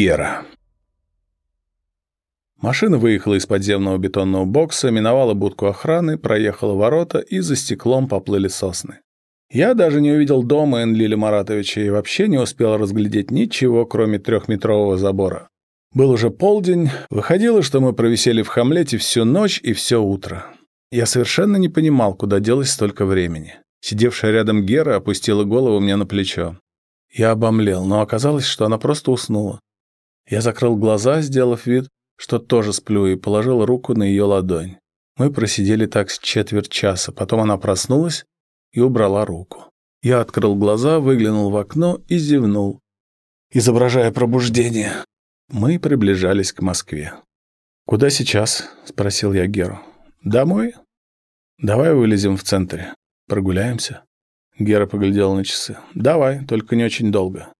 Гера. Машина выехала из подземного бетонного бокса, миновала будку охраны, проехала ворота, и за стеклом поплыли сосны. Я даже не увидел дома Энлиля Маратовича и вообще не успел разглядеть ничего, кроме трехметрового забора. Был уже полдень, выходило, что мы провисели в Хамлете всю ночь и все утро. Я совершенно не понимал, куда делось столько времени. Сидевшая рядом Гера опустила голову мне на плечо. Я обомлел, но оказалось, что она просто уснула. Я закрыл глаза, сделав вид, что тоже сплю, и положил руку на ее ладонь. Мы просидели так с четверть часа, потом она проснулась и убрала руку. Я открыл глаза, выглянул в окно и зевнул, изображая пробуждение. Мы приближались к Москве. «Куда сейчас?» — спросил я Геру. «Домой? Давай вылезем в центре. Прогуляемся?» Гера поглядел на часы. «Давай, только не очень долго».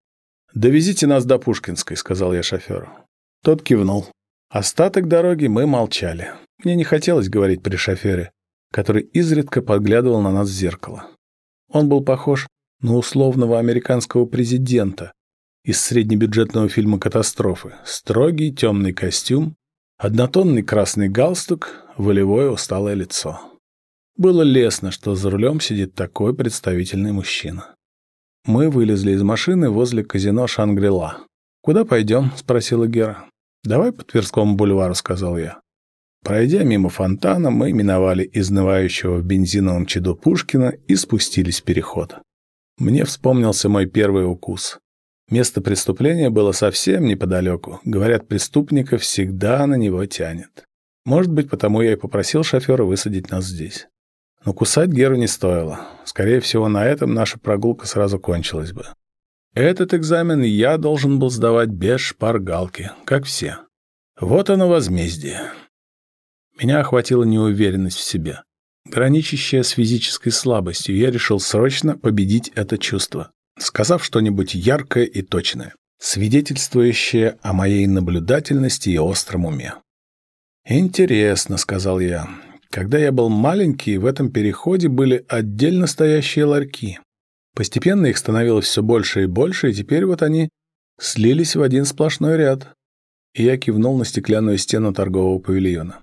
«Довезите нас до Пушкинской», — сказал я шоферу. Тот кивнул. Остаток дороги мы молчали. Мне не хотелось говорить при шофере, который изредка подглядывал на нас в зеркало. Он был похож на условного американского президента из среднебюджетного фильма «Катастрофы». Строгий темный костюм, однотонный красный галстук, волевое усталое лицо. Было лестно, что за рулем сидит такой представительный мужчина. Мы вылезли из машины возле казино «Шангрила». «Куда пойдем?» — спросила Гера. «Давай по Тверскому бульвару», — сказал я. Пройдя мимо фонтана, мы миновали изнывающего в бензиновом чаду Пушкина и спустились в переход. Мне вспомнился мой первый укус. Место преступления было совсем неподалеку. Говорят, преступника всегда на него тянет. Может быть, потому я и попросил шофера высадить нас здесь. Но кусать Геру не стоило. Скорее всего, на этом наша прогулка сразу кончилась бы. Этот экзамен я должен был сдавать без шпаргалки, как все. Вот оно возмездие. Меня охватила неуверенность в себе, граничащая с физической слабостью. Я решил срочно победить это чувство, сказав что-нибудь яркое и точное, свидетельствующее о моей наблюдательности и остром уме. «Интересно», — сказал я, когда я был маленький, в этом переходе были отдельно стоящие ларьки. Постепенно их становилось все больше и больше, и теперь вот они слились в один сплошной ряд. И я кивнул на стеклянную стену торгового павильона.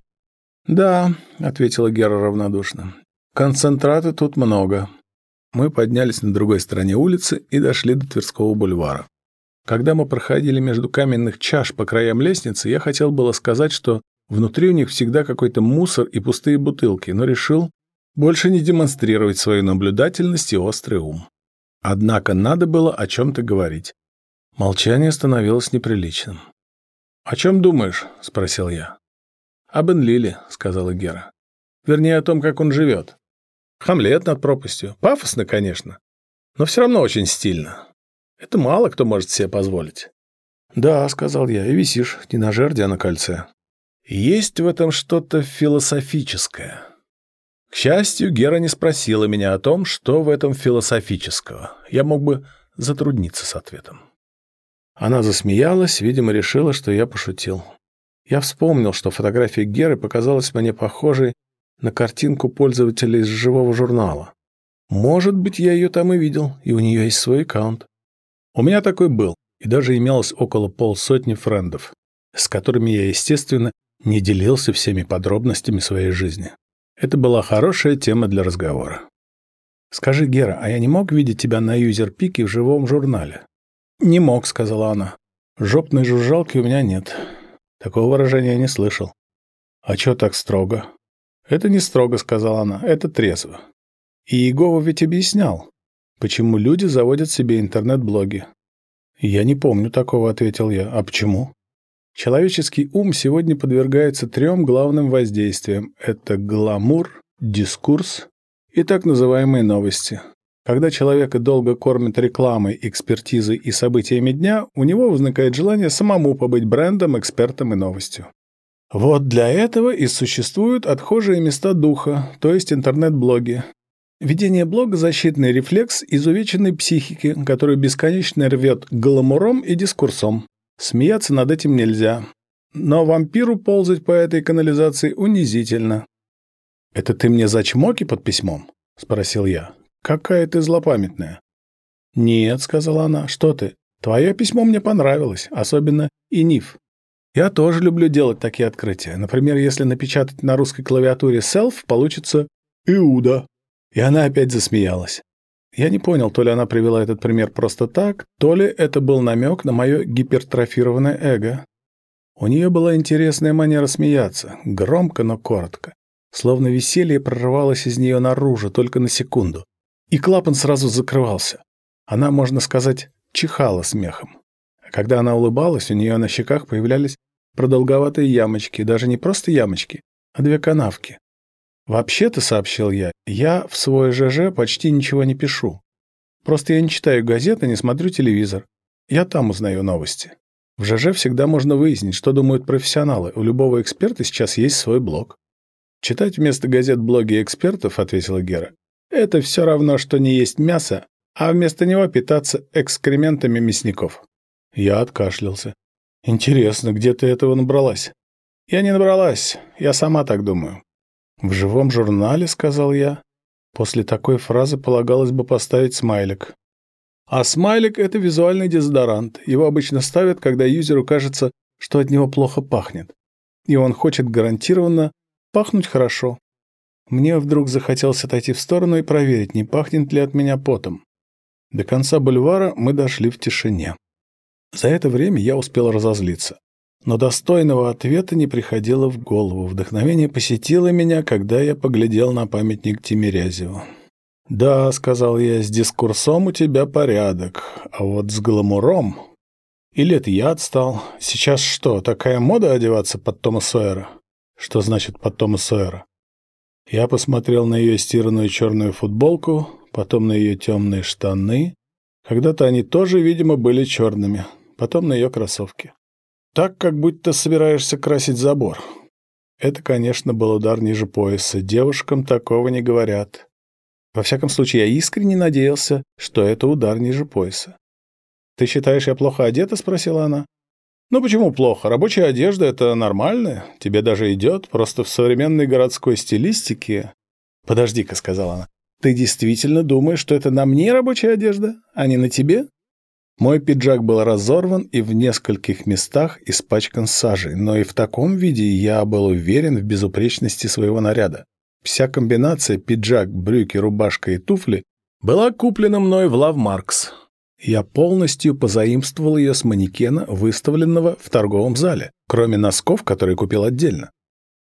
«Да», — ответила Гера равнодушно, — «концентрата тут много». Мы поднялись на другой стороне улицы и дошли до Тверского бульвара. Когда мы проходили между каменных чаш по краям лестницы, я хотел было сказать, что Внутри у них всегда какой-то мусор и пустые бутылки, но решил больше не демонстрировать свою наблюдательность и острый ум. Однако надо было о чем-то говорить. Молчание становилось неприличным. «О чем думаешь?» — спросил я. «Об Энлиле», — сказала Гера. «Вернее, о том, как он живет. Хамлет над пропастью. Пафосно, конечно, но все равно очень стильно. Это мало кто может себе позволить». «Да», — сказал я, — «и висишь не на жерде, а на кольце». Есть в этом что-то философическое. К счастью, Гера не спросила меня о том, что в этом философического. Я мог бы затрудниться с ответом. Она засмеялась, видимо, решила, что я пошутил. Я вспомнил, что фотография Геры показалась мне похожей на картинку пользователя из живого журнала. Может быть, я ее там и видел, и у нее есть свой аккаунт. У меня такой был, и даже имелось около полсотни френдов, с которыми я, естественно, не делился всеми подробностями своей жизни. Это была хорошая тема для разговора. «Скажи, Гера, а я не мог видеть тебя на юзер-пике в живом журнале?» «Не мог», — сказала она. «Жопной жужжалки у меня нет. Такого выражения я не слышал». «А чё так строго?» «Это не строго», — сказала она, — «это трезво». И Иегова ведь объяснял, почему люди заводят себе интернет-блоги. «Я не помню такого», — ответил я. «А почему?» Человеческий ум сегодня подвергается трем главным воздействиям. Это гламур, дискурс и так называемые новости. Когда человека долго кормят рекламой, экспертизой и событиями дня, у него возникает желание самому побыть брендом, экспертом и новостью. Вот для этого и существуют отхожие места духа, то есть интернет-блоги. Ведение блога – защитный рефлекс изувеченной психики, который бесконечно рвет гламуром и дискурсом. Смеяться над этим нельзя. Но вампиру ползать по этой канализации унизительно. «Это ты мне за чмоки под письмом?» — спросил я. «Какая ты злопамятная». «Нет», — сказала она, — «что ты? Твое письмо мне понравилось, особенно и НИФ. Я тоже люблю делать такие открытия. Например, если напечатать на русской клавиатуре self, получится «Иуда». И она опять засмеялась. Я не понял, то ли она привела этот пример просто так, то ли это был намек на мое гипертрофированное эго. У нее была интересная манера смеяться, громко, но коротко. Словно веселье прорывалось из нее наружу только на секунду. И клапан сразу закрывался. Она, можно сказать, чихала смехом. А когда она улыбалась, у нее на щеках появлялись продолговатые ямочки, даже не просто ямочки, а две канавки. «Вообще-то», — сообщил я, — «я в свой ЖЖ почти ничего не пишу. Просто я не читаю газеты, не смотрю телевизор. Я там узнаю новости. В ЖЖ всегда можно выяснить, что думают профессионалы. У любого эксперта сейчас есть свой блог». «Читать вместо газет блоги экспертов», — ответила Гера, — «это все равно, что не есть мясо, а вместо него питаться экскрементами мясников». Я откашлялся. «Интересно, где ты этого набралась?» «Я не набралась, я сама так думаю. «В живом журнале», — сказал я. После такой фразы полагалось бы поставить смайлик. А смайлик — это визуальный дезодорант. Его обычно ставят, когда юзеру кажется, что от него плохо пахнет. И он хочет гарантированно пахнуть хорошо. Мне вдруг захотелось отойти в сторону и проверить, не пахнет ли от меня потом. До конца бульвара мы дошли в тишине. За это время я успел разозлиться. Но достойного ответа не приходило в голову. Вдохновение посетило меня, когда я поглядел на памятник Тимирязеву. «Да», — сказал я, — «с дискурсом у тебя порядок, а вот с гламуром...» Или это я отстал? Сейчас что, такая мода одеваться под Тома Сойера? Что значит под Тома Сойера? Я посмотрел на ее стиранную черную футболку, потом на ее темные штаны. Когда-то они тоже, видимо, были черными. Потом на ее кроссовки. Так, как будто собираешься красить забор. Это, конечно, был удар ниже пояса. Девушкам такого не говорят. Во всяком случае, я искренне надеялся, что это удар ниже пояса. «Ты считаешь, я плохо одета?» — спросила она. «Ну почему плохо? Рабочая одежда — это нормально. Тебе даже идет. Просто в современной городской стилистике...» «Подожди-ка», — сказала она. «Ты действительно думаешь, что это на мне рабочая одежда, а не на тебе?» Мой пиджак был разорван и в нескольких местах испачкан сажей, но и в таком виде я был уверен в безупречности своего наряда. Вся комбинация пиджак, брюки, рубашка и туфли была куплена мной в Лавмаркс. Я полностью позаимствовал ее с манекена, выставленного в торговом зале, кроме носков, которые купил отдельно.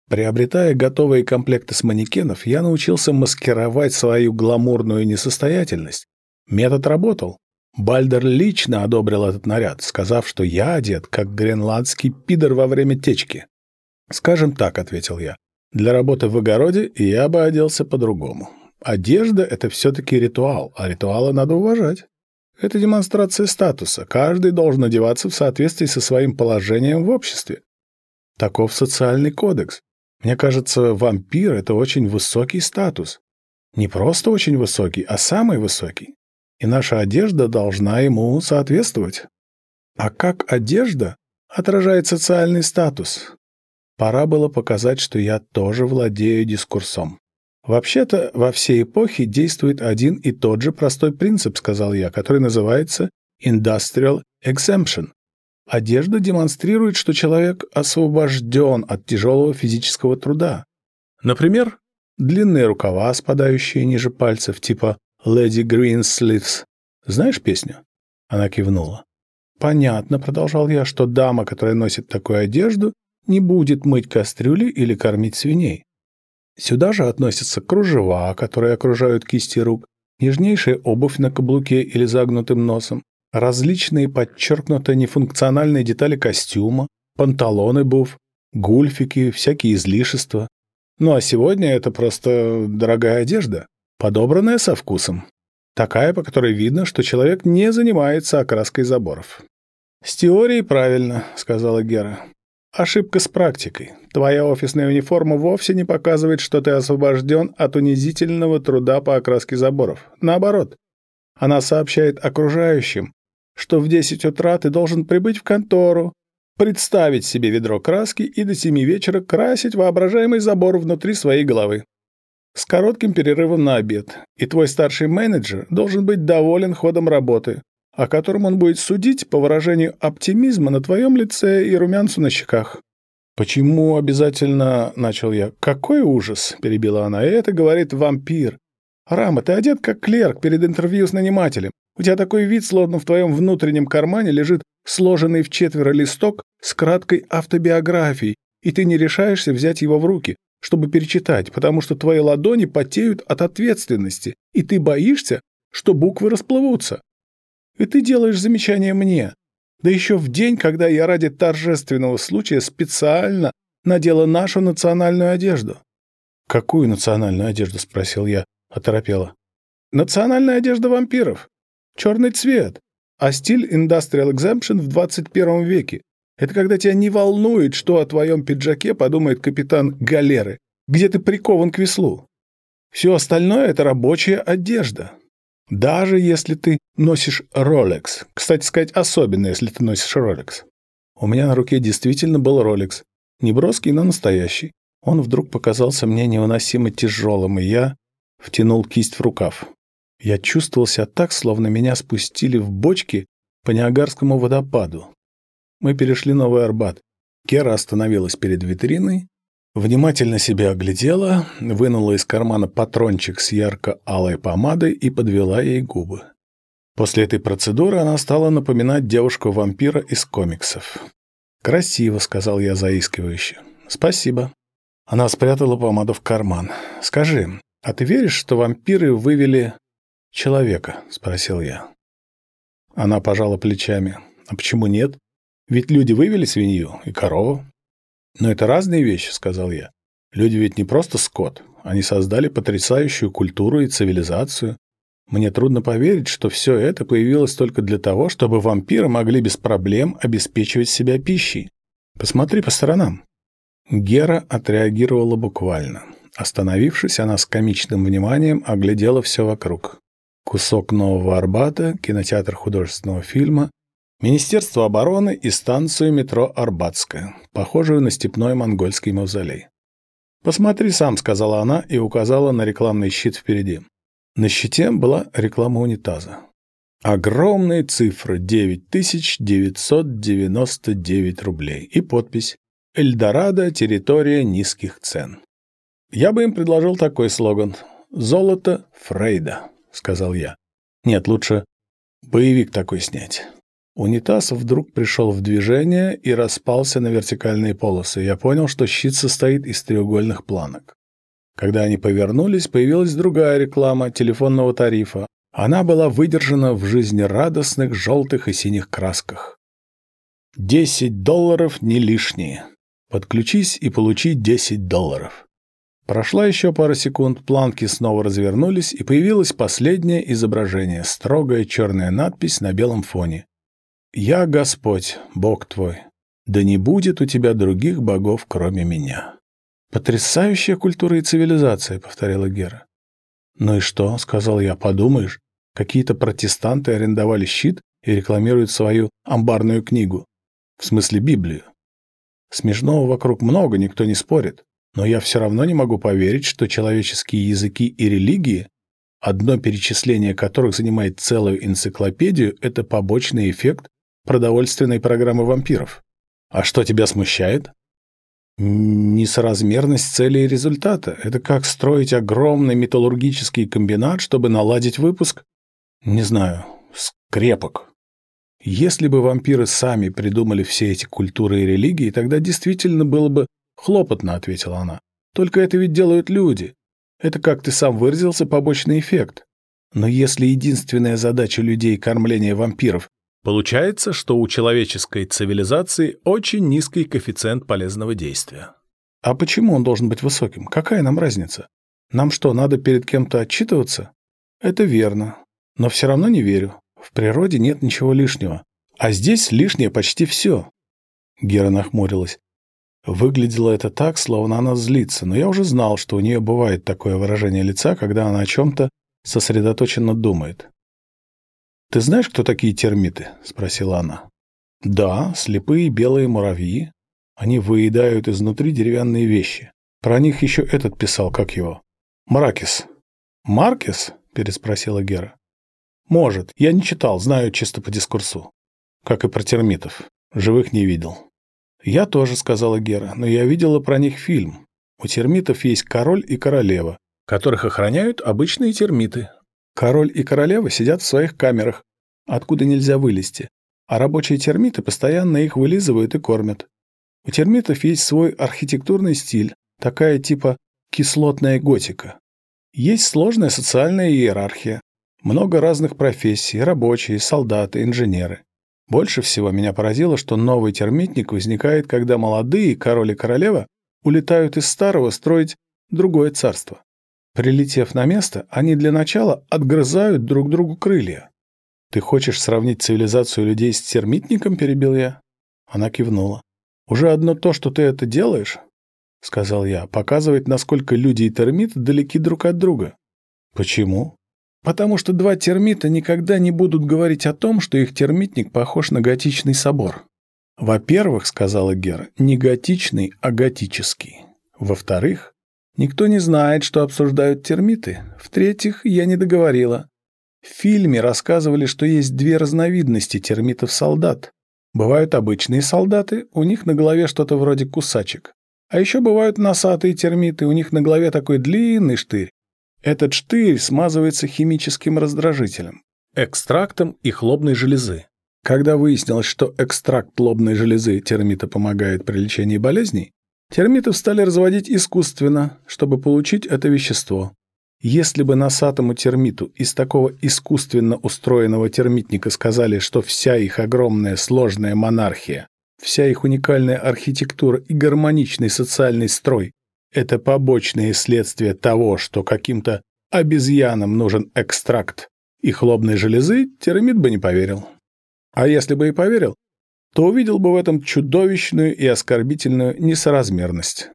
Приобретая готовые комплекты с манекенов, я научился маскировать свою гламурную несостоятельность. Метод работал. Бальдер лично одобрил этот наряд, сказав, что я одет, как гренландский пидор во время течки. «Скажем так», — ответил я, — «для работы в огороде я бы оделся по-другому. Одежда — это все-таки ритуал, а ритуалы надо уважать. Это демонстрация статуса. Каждый должен одеваться в соответствии со своим положением в обществе. Таков социальный кодекс. Мне кажется, вампир — это очень высокий статус. Не просто очень высокий, а самый высокий и наша одежда должна ему соответствовать. А как одежда отражает социальный статус? Пора было показать, что я тоже владею дискурсом. Вообще-то во все эпохи действует один и тот же простой принцип, сказал я, который называется industrial exemption. Одежда демонстрирует, что человек освобожден от тяжелого физического труда. Например, длинные рукава, спадающие ниже пальцев, типа «Леди Гринсливс». Знаешь песню?» Она кивнула. «Понятно», — продолжал я, — «что дама, которая носит такую одежду, не будет мыть кастрюли или кормить свиней. Сюда же относятся кружева, которые окружают кисти рук, нежнейшая обувь на каблуке или загнутым носом, различные подчеркнуто нефункциональные детали костюма, панталоны буф, гульфики, всякие излишества. Ну а сегодня это просто дорогая одежда подобранная со вкусом. Такая, по которой видно, что человек не занимается окраской заборов. «С теорией правильно», — сказала Гера. «Ошибка с практикой. Твоя офисная униформа вовсе не показывает, что ты освобожден от унизительного труда по окраске заборов. Наоборот, она сообщает окружающим, что в 10 утра ты должен прибыть в контору, представить себе ведро краски и до 7 вечера красить воображаемый забор внутри своей головы с коротким перерывом на обед, и твой старший менеджер должен быть доволен ходом работы, о котором он будет судить по выражению оптимизма на твоем лице и румянцу на щеках. «Почему обязательно...» — начал я. «Какой ужас!» — перебила она. «И это говорит вампир. Рама, ты одет как клерк перед интервью с нанимателем. У тебя такой вид, словно в твоем внутреннем кармане лежит сложенный в четверо листок с краткой автобиографией, и ты не решаешься взять его в руки, чтобы перечитать, потому что твои ладони потеют от ответственности, и ты боишься, что буквы расплывутся. И ты делаешь замечание мне, да еще в день, когда я ради торжественного случая специально надела нашу национальную одежду. «Какую национальную одежду?» — спросил я, оторопела. «Национальная одежда вампиров. Черный цвет. А стиль Industrial Exemption в 21 веке. Это когда тебя не волнует, что о твоем пиджаке подумает капитан галеры, где ты прикован к веслу. Все остальное — это рабочая одежда. Даже если ты носишь Rolex. Кстати сказать, особенно, если ты носишь Rolex. У меня на руке действительно был Rolex. Не броский, но настоящий. Он вдруг показался мне невыносимо тяжелым, и я втянул кисть в рукав. Я чувствовал себя так, словно меня спустили в бочки по Ниагарскому водопаду. Мы перешли Новый Арбат. Кера остановилась перед витриной, Внимательно себя оглядела, вынула из кармана патрончик с ярко-алой помадой и подвела ей губы. После этой процедуры она стала напоминать девушку-вампира из комиксов. «Красиво», — сказал я заискивающе. «Спасибо». Она спрятала помаду в карман. «Скажи, а ты веришь, что вампиры вывели человека?» — спросил я. Она пожала плечами. «А почему нет? Ведь люди вывели свинью и корову. «Но это разные вещи», — сказал я. «Люди ведь не просто скот. Они создали потрясающую культуру и цивилизацию. Мне трудно поверить, что все это появилось только для того, чтобы вампиры могли без проблем обеспечивать себя пищей. Посмотри по сторонам». Гера отреагировала буквально. Остановившись, она с комичным вниманием оглядела все вокруг. Кусок Нового Арбата, кинотеатр художественного фильма, Министерство обороны и станцию метро Арбатская, похожую на степной монгольский мавзолей. «Посмотри сам», — сказала она и указала на рекламный щит впереди. На щите была реклама унитаза. Огромные цифры — 9999 рублей и подпись «Эльдорадо. Территория низких цен». Я бы им предложил такой слоган «Золото Фрейда», — сказал я. Нет, лучше боевик такой снять. Унитаз вдруг пришел в движение и распался на вертикальные полосы. Я понял, что щит состоит из треугольных планок. Когда они повернулись, появилась другая реклама телефонного тарифа. Она была выдержана в жизнерадостных желтых и синих красках. «Десять долларов не лишние. Подключись и получи десять долларов». Прошла еще пара секунд, планки снова развернулись, и появилось последнее изображение, строгая черная надпись на белом фоне. «Я Господь, Бог твой, да не будет у тебя других богов, кроме меня». «Потрясающая культура и цивилизация», — повторила Гера. «Ну и что?» — сказал я. «Подумаешь, какие-то протестанты арендовали щит и рекламируют свою амбарную книгу. В смысле Библию. Смешного вокруг много, никто не спорит. Но я все равно не могу поверить, что человеческие языки и религии, одно перечисление которых занимает целую энциклопедию, это побочный эффект продовольственной программы вампиров. А что тебя смущает? Несоразмерность цели и результата. Это как строить огромный металлургический комбинат, чтобы наладить выпуск, не знаю, скрепок. Если бы вампиры сами придумали все эти культуры и религии, тогда действительно было бы хлопотно, ответила она. Только это ведь делают люди. Это, как ты сам выразился, побочный эффект. Но если единственная задача людей кормление вампиров, Получается, что у человеческой цивилизации очень низкий коэффициент полезного действия. А почему он должен быть высоким? Какая нам разница? Нам что, надо перед кем-то отчитываться? Это верно. Но все равно не верю. В природе нет ничего лишнего. А здесь лишнее почти все. Гера нахмурилась. Выглядело это так, словно она злится, но я уже знал, что у нее бывает такое выражение лица, когда она о чем-то сосредоточенно думает. «Ты знаешь, кто такие термиты?» — спросила она. «Да, слепые белые муравьи. Они выедают изнутри деревянные вещи. Про них еще этот писал, как его. Маракис». «Маркис?» — переспросила Гера. Может, я не читал, знаю чисто по дискурсу. Как и про термитов. Живых не видел. Я тоже, сказала Гера, но я видела про них фильм. У термитов есть король и королева, которых охраняют обычные термиты. Король и королева сидят в своих камерах, откуда нельзя вылезти, а рабочие термиты постоянно их вылизывают и кормят. У термитов есть свой архитектурный стиль, такая типа кислотная готика. Есть сложная социальная иерархия, много разных профессий, рабочие, солдаты, инженеры. Больше всего меня поразило, что новый термитник возникает, когда молодые король и королева улетают из старого строить другое царство. Прилетев на место, они для начала отгрызают друг другу крылья. «Ты хочешь сравнить цивилизацию людей с термитником?» – перебил я. Она кивнула. «Уже одно то, что ты это делаешь, — сказал я, — показывает, насколько люди и термиты далеки друг от друга». «Почему?» «Потому что два термита никогда не будут говорить о том, что их термитник похож на готичный собор». «Во-первых, — сказала Гера, — не готичный, а готический. Во-вторых, никто не знает, что обсуждают термиты. В-третьих, я не договорила. В фильме рассказывали, что есть две разновидности термитов-солдат. Бывают обычные солдаты, у них на голове что-то вроде кусачек. А еще бывают носатые термиты, у них на голове такой длинный штырь. Этот штырь смазывается химическим раздражителем, экстрактом их лобной железы. Когда выяснилось, что экстракт лобной железы термита помогает при лечении болезней, термитов стали разводить искусственно, чтобы получить это вещество. Если бы носатому термиту из такого искусственно устроенного термитника сказали, что вся их огромная сложная монархия, вся их уникальная архитектура и гармоничный социальный строй – это побочные следствия того, что каким-то обезьянам нужен экстракт их лобной железы, термит бы не поверил. А если бы и поверил, то увидел бы в этом чудовищную и оскорбительную несоразмерность.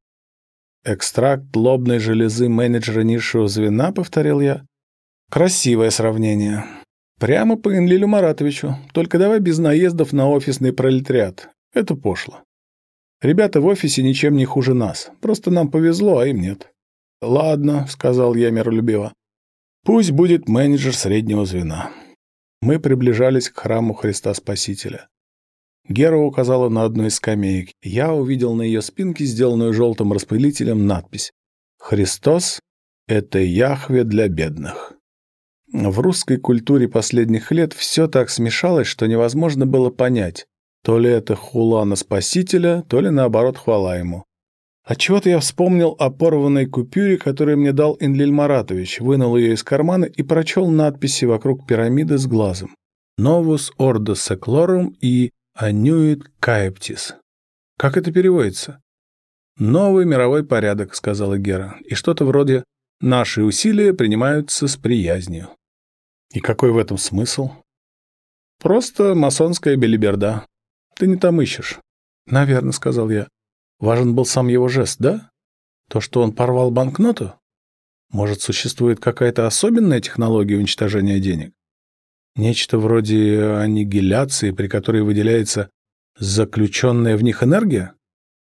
«Экстракт лобной железы менеджера низшего звена», — повторил я. «Красивое сравнение. Прямо по Энлилю Маратовичу, только давай без наездов на офисный пролетариат. Это пошло. Ребята в офисе ничем не хуже нас, просто нам повезло, а им нет». «Ладно», — сказал я миролюбиво. «Пусть будет менеджер среднего звена». Мы приближались к храму Христа Спасителя. Гера указала на одну из скамеек. Я увидел на ее спинке, сделанную желтым распылителем, надпись «Христос — это Яхве для бедных». В русской культуре последних лет все так смешалось, что невозможно было понять, то ли это хула на Спасителя, то ли наоборот хвала ему. Отчего-то я вспомнил о порванной купюре, которую мне дал Энлиль Маратович, вынул ее из кармана и прочел надписи вокруг пирамиды с глазом. «Novus Ordo Seclorum» и «Annuit Caeptis». Как это переводится? «Новый мировой порядок», — сказала Гера, и что-то вроде «Наши усилия принимаются с приязнью». И какой в этом смысл? Просто масонская белиберда. Ты не там ищешь. Наверное, сказал я. Важен был сам его жест, да? То, что он порвал банкноту? Может, существует какая-то особенная технология уничтожения денег? Нечто вроде аннигиляции, при которой выделяется заключенная в них энергия?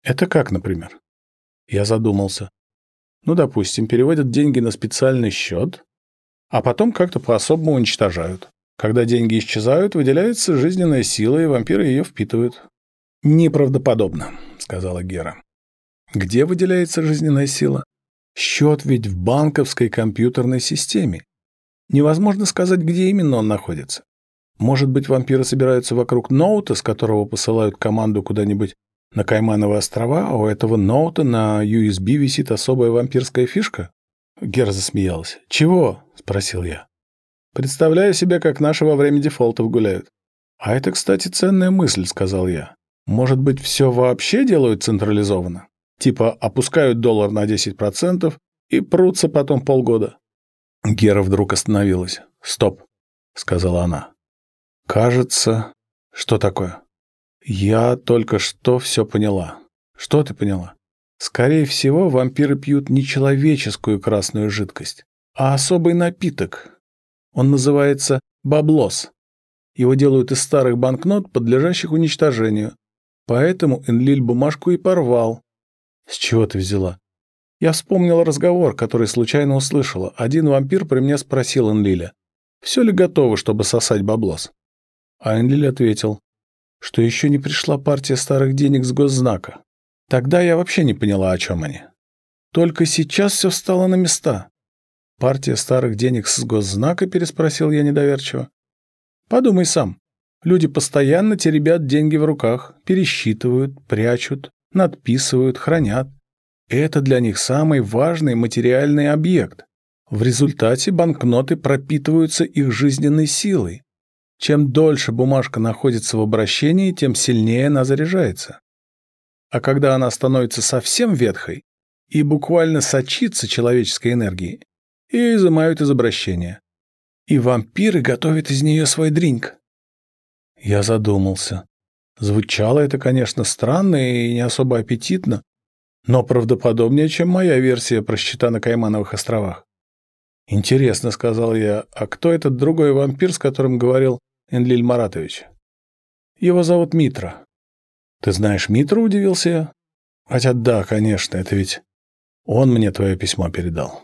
Это как, например? Я задумался. Ну, допустим, переводят деньги на специальный счет, а потом как-то по-особому уничтожают. Когда деньги исчезают, выделяется жизненная сила, и вампиры ее впитывают. «Неправдоподобно», — сказала Гера. «Где выделяется жизненная сила? Счет ведь в банковской компьютерной системе. Невозможно сказать, где именно он находится. Может быть, вампиры собираются вокруг ноута, с которого посылают команду куда-нибудь на Каймановы острова, а у этого ноута на USB висит особая вампирская фишка?» Гера засмеялась. «Чего?» — спросил я. «Представляю себе, как наши во время дефолтов гуляют». «А это, кстати, ценная мысль», — сказал я. Может быть, все вообще делают централизованно? Типа опускают доллар на 10% и прутся потом полгода. Гера вдруг остановилась. «Стоп», — сказала она. «Кажется...» «Что такое?» «Я только что все поняла». «Что ты поняла?» «Скорее всего, вампиры пьют не человеческую красную жидкость, а особый напиток. Он называется баблос. Его делают из старых банкнот, подлежащих уничтожению, Поэтому Энлиль бумажку и порвал. С чего ты взяла? Я вспомнила разговор, который случайно услышала. Один вампир при мне спросил Энлиля. Все ли готово, чтобы сосать баблос? А Энлиль ответил, что еще не пришла партия старых денег с госзнака. Тогда я вообще не поняла, о чем они. Только сейчас все встало на места. Партия старых денег с госзнака, переспросил я недоверчиво. Подумай сам. Люди постоянно теребят деньги в руках, пересчитывают, прячут, надписывают, хранят. Это для них самый важный материальный объект. В результате банкноты пропитываются их жизненной силой. Чем дольше бумажка находится в обращении, тем сильнее она заряжается. А когда она становится совсем ветхой и буквально сочится человеческой энергией, ее изымают из обращения. И вампиры готовят из нее свой дринг. Я задумался. Звучало это, конечно, странно и не особо аппетитно, но правдоподобнее, чем моя версия про счета на Каймановых островах. «Интересно», — сказал я, — «а кто этот другой вампир, с которым говорил Энлиль Маратович?» «Его зовут Митра». «Ты знаешь Митру?» — удивился я. «Хотя да, конечно, это ведь он мне твое письмо передал».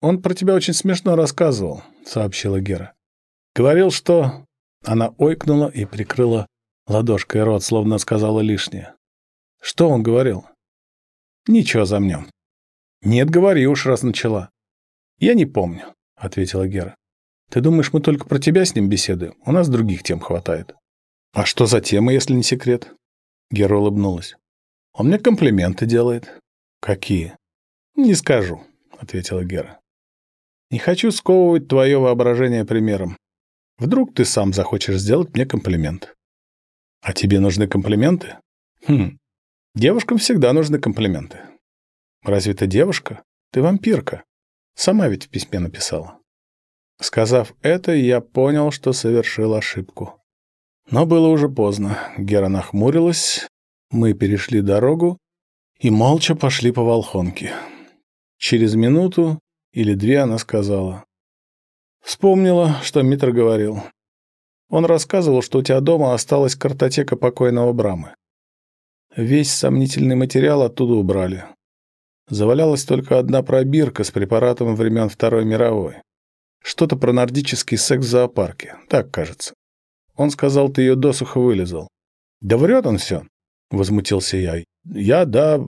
«Он про тебя очень смешно рассказывал», — сообщила Гера. «Говорил, что...» Она ойкнула и прикрыла ладошкой рот, словно сказала лишнее. «Что он говорил?» «Ничего замнем». «Нет, говори уж, раз начала». «Я не помню», — ответила Гера. «Ты думаешь, мы только про тебя с ним беседуем? У нас других тем хватает». «А что за тема, если не секрет?» Гера улыбнулась. «Он мне комплименты делает». «Какие?» «Не скажу», — ответила Гера. Не хочу сковывать твое воображение примером. Вдруг ты сам захочешь сделать мне комплимент. А тебе нужны комплименты? Хм, девушкам всегда нужны комплименты. Разве ты девушка? Ты вампирка. Сама ведь в письме написала. Сказав это, я понял, что совершил ошибку. Но было уже поздно. Гера нахмурилась, мы перешли дорогу и молча пошли по Волхонке. Через минуту или две она сказала. Вспомнила, что Митр говорил. Он рассказывал, что у тебя дома осталась картотека покойного Брамы. Весь сомнительный материал оттуда убрали. Завалялась только одна пробирка с препаратом времен Второй мировой. Что-то про нордический секс в зоопарке, так кажется. Он сказал, ты ее досуха вылезал. Да врет он все, возмутился я. Я, да,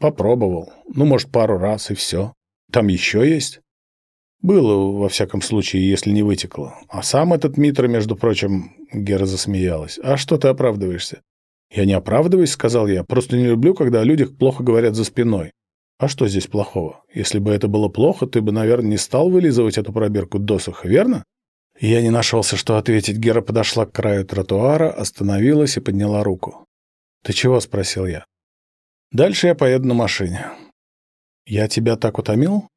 попробовал. Ну, может, пару раз и все. Там еще есть? Было, во всяком случае, если не вытекло. А сам этот Митра, между прочим, Гера засмеялась. А что ты оправдываешься? Я не оправдываюсь, сказал я. Просто не люблю, когда о людях плохо говорят за спиной. А что здесь плохого? Если бы это было плохо, ты бы, наверное, не стал вылизывать эту пробирку досуха, верно? Я не нашелся, что ответить. Гера подошла к краю тротуара, остановилась и подняла руку. «Ты чего?» — спросил я. «Дальше я поеду на машине. «Я тебя так утомил?»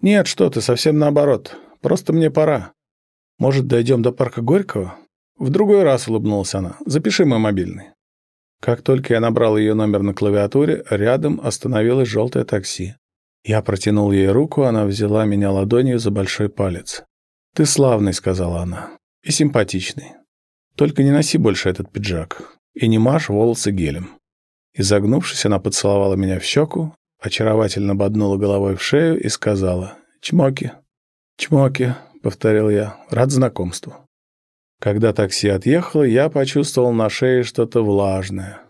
«Нет, что ты, совсем наоборот. Просто мне пора. Может, дойдем до парка Горького?» «В другой раз», — улыбнулась она. «Запиши мой мобильный». Как только я набрал ее номер на клавиатуре, рядом остановилось желтое такси. Я протянул ей руку, она взяла меня ладонью за большой палец. «Ты славный», — сказала она, — «и симпатичный. Только не носи больше этот пиджак и не машь волосы гелем». Изогнувшись, она поцеловала меня в щеку, очаровательно боднула головой в шею и сказала «Чмоки». «Чмоки», — повторил я, — «рад знакомству». Когда такси отъехало, я почувствовал на шее что-то влажное.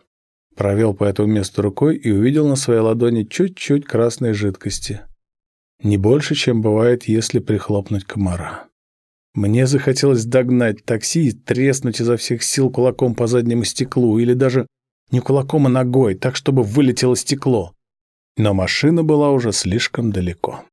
Провел по этому месту рукой и увидел на своей ладони чуть-чуть красной жидкости. Не больше, чем бывает, если прихлопнуть комара. Мне захотелось догнать такси и треснуть изо всех сил кулаком по заднему стеклу, или даже не кулаком, а ногой, так, чтобы вылетело стекло. Но машина была уже слишком далеко.